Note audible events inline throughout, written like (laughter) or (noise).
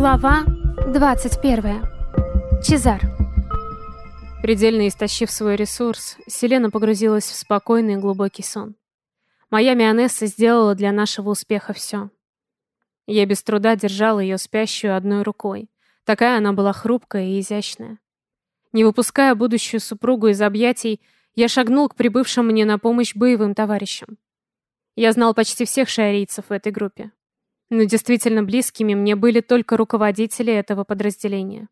Глава 21. Чезар. Предельно истощив свой ресурс, Селена погрузилась в спокойный и глубокий сон. Моя Мионесса сделала для нашего успеха все. Я без труда держала ее спящую одной рукой. Такая она была хрупкая и изящная. Не выпуская будущую супругу из объятий, я шагнул к прибывшим мне на помощь боевым товарищам. Я знал почти всех шиарийцев в этой группе. Но действительно близкими мне были только руководители этого подразделения.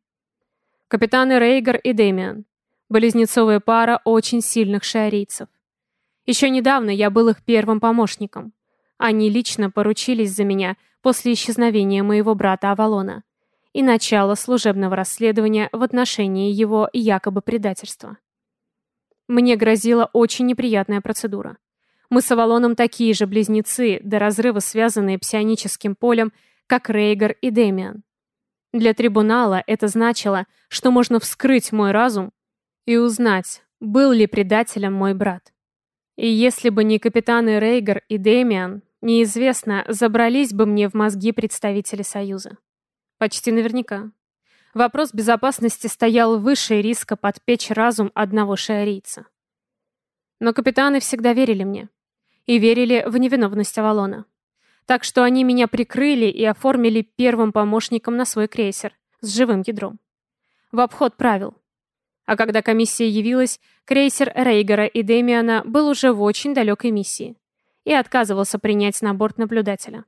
Капитаны Рейгар и Дэмиан. Близнецовая пара очень сильных шиарийцев. Еще недавно я был их первым помощником. Они лично поручились за меня после исчезновения моего брата Авалона и начала служебного расследования в отношении его якобы предательства. Мне грозила очень неприятная процедура. Мы с Авалоном такие же близнецы, до разрыва связанные псионическим полем, как Рейгар и Демиан. Для трибунала это значило, что можно вскрыть мой разум и узнать, был ли предателем мой брат. И если бы не капитаны Рейгар и Демиан, неизвестно, забрались бы мне в мозги представители Союза. Почти наверняка. Вопрос безопасности стоял выше риска подпечь разум одного шиарийца. Но капитаны всегда верили мне и верили в невиновность Авалона. Так что они меня прикрыли и оформили первым помощником на свой крейсер с живым ядром. В обход правил. А когда комиссия явилась, крейсер Рейгера и Демиана был уже в очень далекой миссии и отказывался принять на борт наблюдателя.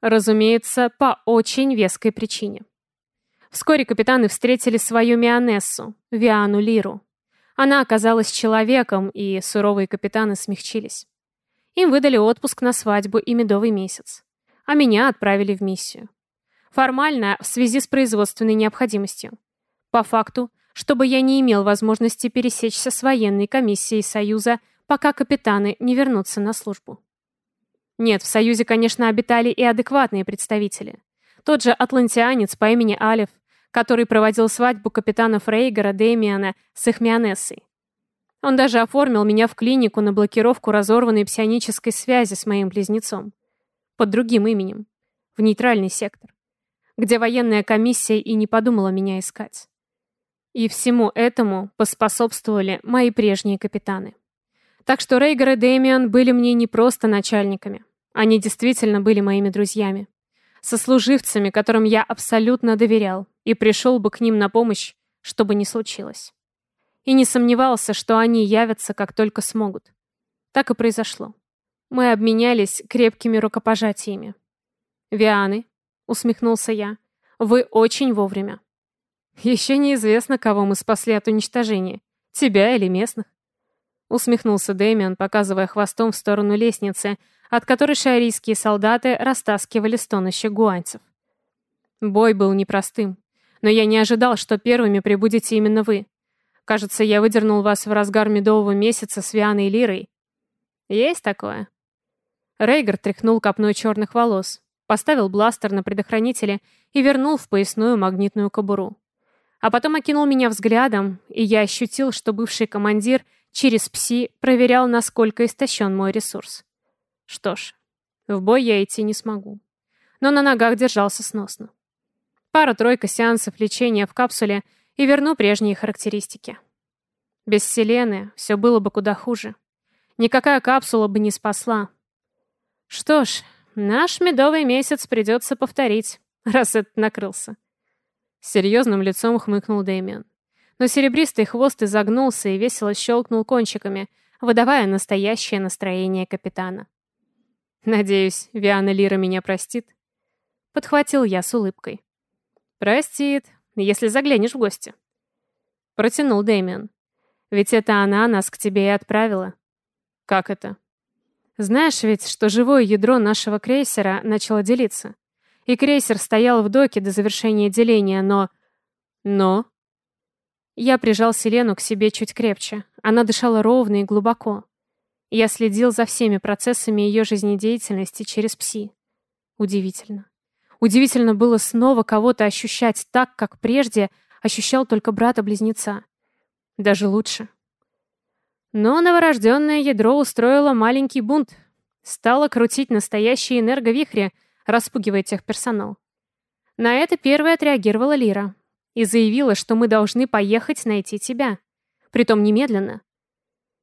Разумеется, по очень веской причине. Вскоре капитаны встретили свою Мионессу, Виану Лиру. Она оказалась человеком, и суровые капитаны смягчились. Им выдали отпуск на свадьбу и медовый месяц. А меня отправили в миссию. Формально, в связи с производственной необходимостью. По факту, чтобы я не имел возможности пересечься с военной комиссией Союза, пока капитаны не вернутся на службу. Нет, в Союзе, конечно, обитали и адекватные представители. Тот же атлантианец по имени Алиф, который проводил свадьбу капитанов Рейгера Дэмиана с их Мионессой. Он даже оформил меня в клинику на блокировку разорванной псионической связи с моим близнецом. Под другим именем. В нейтральный сектор. Где военная комиссия и не подумала меня искать. И всему этому поспособствовали мои прежние капитаны. Так что Рейгар и Дэмиан были мне не просто начальниками. Они действительно были моими друзьями. Сослуживцами, которым я абсолютно доверял и пришел бы к ним на помощь, что бы ни случилось и не сомневался, что они явятся, как только смогут. Так и произошло. Мы обменялись крепкими рукопожатиями. «Вианы», — усмехнулся я, — «вы очень вовремя». «Еще неизвестно, кого мы спасли от уничтожения, тебя или местных». Усмехнулся Дэмиан, показывая хвостом в сторону лестницы, от которой шарийские солдаты растаскивали стонущих гуанцев. Бой был непростым, но я не ожидал, что первыми прибудете именно вы. Кажется, я выдернул вас в разгар медового месяца с Вианой Лирой. Есть такое?» Рейгар тряхнул копной черных волос, поставил бластер на предохранителе и вернул в поясную магнитную кобуру. А потом окинул меня взглядом, и я ощутил, что бывший командир через ПСИ проверял, насколько истощен мой ресурс. Что ж, в бой я идти не смогу. Но на ногах держался сносно. Пара-тройка сеансов лечения в капсуле — и верну прежние характеристики. Без Селены все было бы куда хуже. Никакая капсула бы не спасла. Что ж, наш медовый месяц придется повторить, (laughs) раз этот накрылся. серьезным лицом хмыкнул Дэмиан. Но серебристый хвост изогнулся и весело щелкнул кончиками, выдавая настоящее настроение капитана. «Надеюсь, Виана Лира меня простит?» Подхватил я с улыбкой. «Простит, если заглянешь в гости». Протянул Дэмиан. «Ведь это она нас к тебе и отправила». «Как это?» «Знаешь ведь, что живое ядро нашего крейсера начало делиться. И крейсер стоял в доке до завершения деления, но...» «Но...» Я прижал Селену к себе чуть крепче. Она дышала ровно и глубоко. Я следил за всеми процессами ее жизнедеятельности через ПСИ. Удивительно. Удивительно было снова кого-то ощущать так, как прежде ощущал только брата-близнеца. Даже лучше. Но новорожденное ядро устроило маленький бунт. Стало крутить настоящие энерговихри, распугивая техперсонал. На это первой отреагировала Лира и заявила, что мы должны поехать найти тебя. Притом немедленно.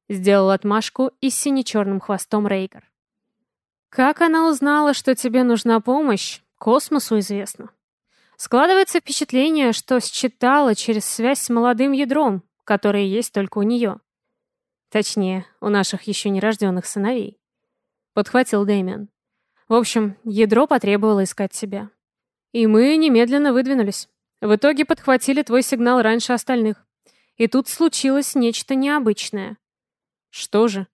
Сделал отмашку и с сине-черным хвостом Рейгар. Как она узнала, что тебе нужна помощь, космосу известно. Складывается впечатление, что считала через связь с молодым ядром, которое есть только у нее. Точнее, у наших еще нерожденных сыновей. Подхватил Дэмиан. В общем, ядро потребовало искать себя. И мы немедленно выдвинулись. В итоге подхватили твой сигнал раньше остальных. И тут случилось нечто необычное. Что же?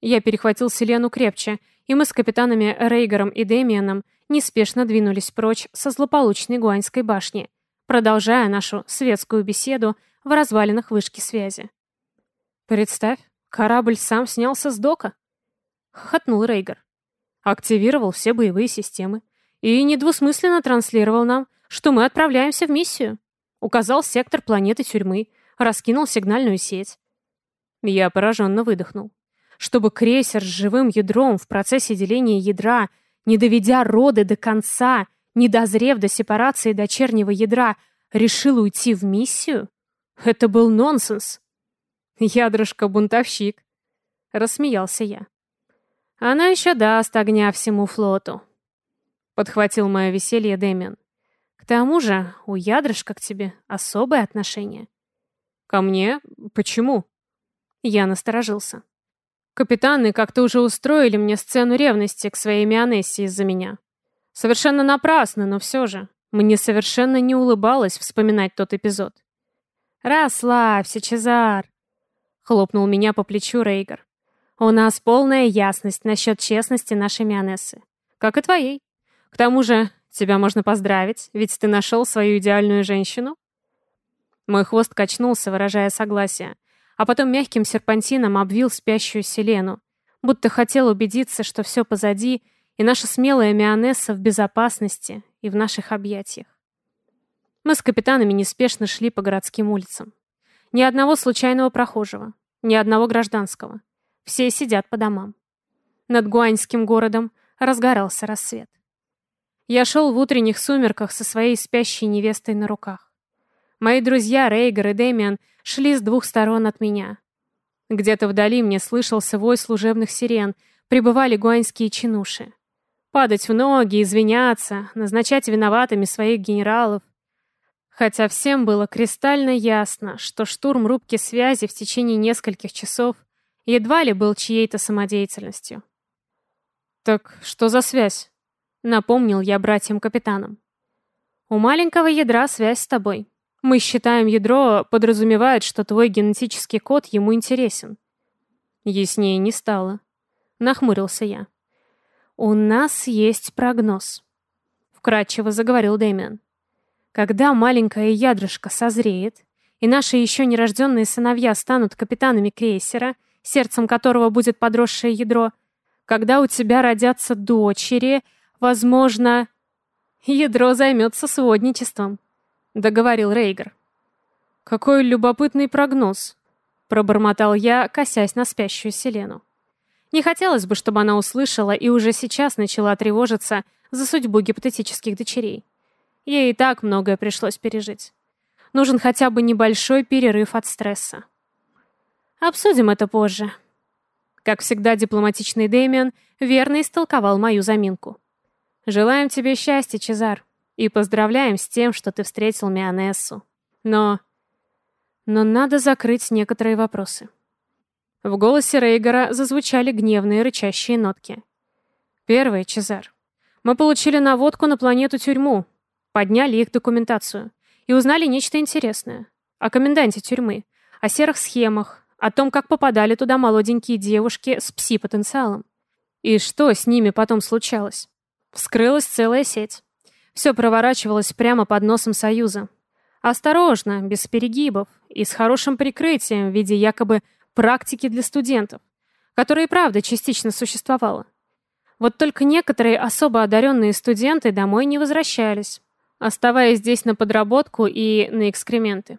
Я перехватил Селену крепче, и мы с капитанами Рейгером и Дэмианом неспешно двинулись прочь со злополучной Гуаньской башни, продолжая нашу светскую беседу в развалинах вышки связи. «Представь, корабль сам снялся с дока!» — хохотнул Рейгер. Активировал все боевые системы и недвусмысленно транслировал нам, что мы отправляемся в миссию. Указал сектор планеты тюрьмы, раскинул сигнальную сеть. Я пораженно выдохнул. Чтобы крейсер с живым ядром в процессе деления ядра, не доведя роды до конца, не дозрев до сепарации дочернего ядра, решил уйти в миссию? Это был нонсенс. Ядрышко-бунтовщик. Рассмеялся я. Она еще даст огня всему флоту. Подхватил мое веселье Дэмиан. К тому же у ядрышка к тебе особое отношение. Ко мне? Почему? Я насторожился. Капитаны как-то уже устроили мне сцену ревности к своей Мионессе из-за меня. Совершенно напрасно, но все же. Мне совершенно не улыбалось вспоминать тот эпизод. «Расслабься, Чезар!» — хлопнул меня по плечу Рейгар. «У нас полная ясность насчет честности нашей Мионессы. Как и твоей. К тому же, тебя можно поздравить, ведь ты нашел свою идеальную женщину». Мой хвост качнулся, выражая согласие, а потом мягким серпантином обвил спящую Селену, будто хотел убедиться, что все позади, и наша смелая Мионесса в безопасности и в наших объятиях. Мы с капитанами неспешно шли по городским улицам. Ни одного случайного прохожего, ни одного гражданского. Все сидят по домам. Над Гуаньским городом разгорался рассвет. Я шел в утренних сумерках со своей спящей невестой на руках. Мои друзья Рейгар и Дэмиан шли с двух сторон от меня. Где-то вдали мне слышался вой служебных сирен, прибывали гуаньские чинуши. Падать в ноги, извиняться, назначать виноватыми своих генералов — Хотя всем было кристально ясно, что штурм рубки связи в течение нескольких часов едва ли был чьей-то самодеятельностью. «Так что за связь?» — напомнил я братьям-капитанам. «У маленького ядра связь с тобой. Мы считаем, ядро подразумевает, что твой генетический код ему интересен». Яснее не стало. Нахмурился я. «У нас есть прогноз», — вкратчиво заговорил Дэмиан. Когда маленькое ядрышко созреет, и наши еще нерожденные сыновья станут капитанами крейсера, сердцем которого будет подросшее ядро, когда у тебя родятся дочери, возможно, ядро займется сводничеством, договорил Рейгар. Какой любопытный прогноз, пробормотал я, косясь на спящую Селену. Не хотелось бы, чтобы она услышала и уже сейчас начала тревожиться за судьбу гипотетических дочерей. Ей и так многое пришлось пережить. Нужен хотя бы небольшой перерыв от стресса. Обсудим это позже. Как всегда, дипломатичный Дэмиан верно истолковал мою заминку. Желаем тебе счастья, Чезар, и поздравляем с тем, что ты встретил Мионессу. Но... Но надо закрыть некоторые вопросы. В голосе Рейгора зазвучали гневные рычащие нотки. Первый, Чезар. Мы получили наводку на планету-тюрьму, подняли их документацию и узнали нечто интересное. О коменданте тюрьмы, о серых схемах, о том, как попадали туда молоденькие девушки с пси-потенциалом. И что с ними потом случалось? Вскрылась целая сеть. Все проворачивалось прямо под носом Союза. Осторожно, без перегибов и с хорошим прикрытием в виде якобы практики для студентов, которая и правда частично существовала. Вот только некоторые особо одаренные студенты домой не возвращались, оставаясь здесь на подработку и на экскременты.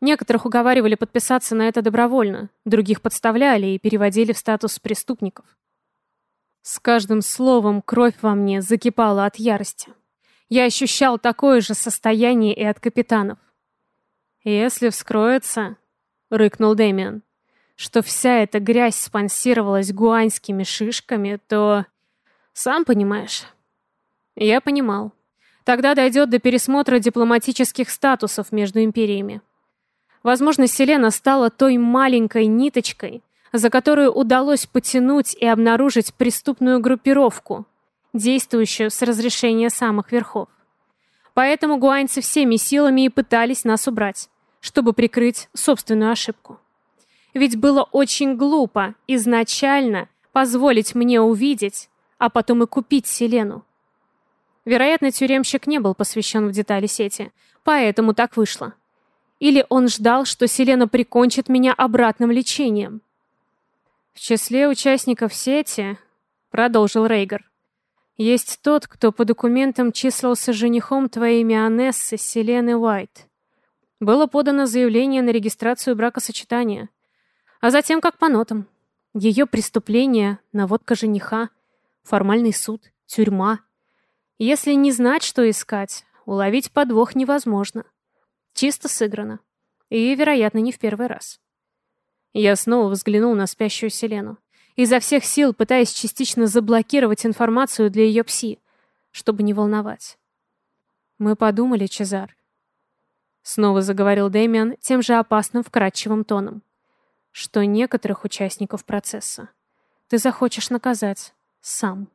Некоторых уговаривали подписаться на это добровольно, других подставляли и переводили в статус преступников. С каждым словом кровь во мне закипала от ярости. Я ощущал такое же состояние и от капитанов. «Если вскроется», — рыкнул Дэмиан, «что вся эта грязь спонсировалась гуаньскими шишками, то...» «Сам понимаешь». Я понимал. Тогда дойдет до пересмотра дипломатических статусов между империями. Возможно, Селена стала той маленькой ниточкой, за которую удалось потянуть и обнаружить преступную группировку, действующую с разрешения самых верхов. Поэтому гуаньцы всеми силами и пытались нас убрать, чтобы прикрыть собственную ошибку. Ведь было очень глупо изначально позволить мне увидеть, а потом и купить Селену. Вероятно, тюремщик не был посвящен в детали сети, поэтому так вышло. Или он ждал, что Селена прикончит меня обратным лечением. В числе участников сети, продолжил Рейгар, есть тот, кто по документам числился женихом твоей Мионессы Селены Уайт. Было подано заявление на регистрацию бракосочетания, а затем как по нотам. Ее преступление, наводка жениха, формальный суд, тюрьма. Если не знать, что искать, уловить подвох невозможно. Чисто сыграно. И, вероятно, не в первый раз. Я снова взглянул на спящую Селену. Изо всех сил пытаясь частично заблокировать информацию для ее пси, чтобы не волновать. «Мы подумали, Чезар». Снова заговорил Дэмиан тем же опасным вкрадчивым тоном, что некоторых участников процесса ты захочешь наказать сам.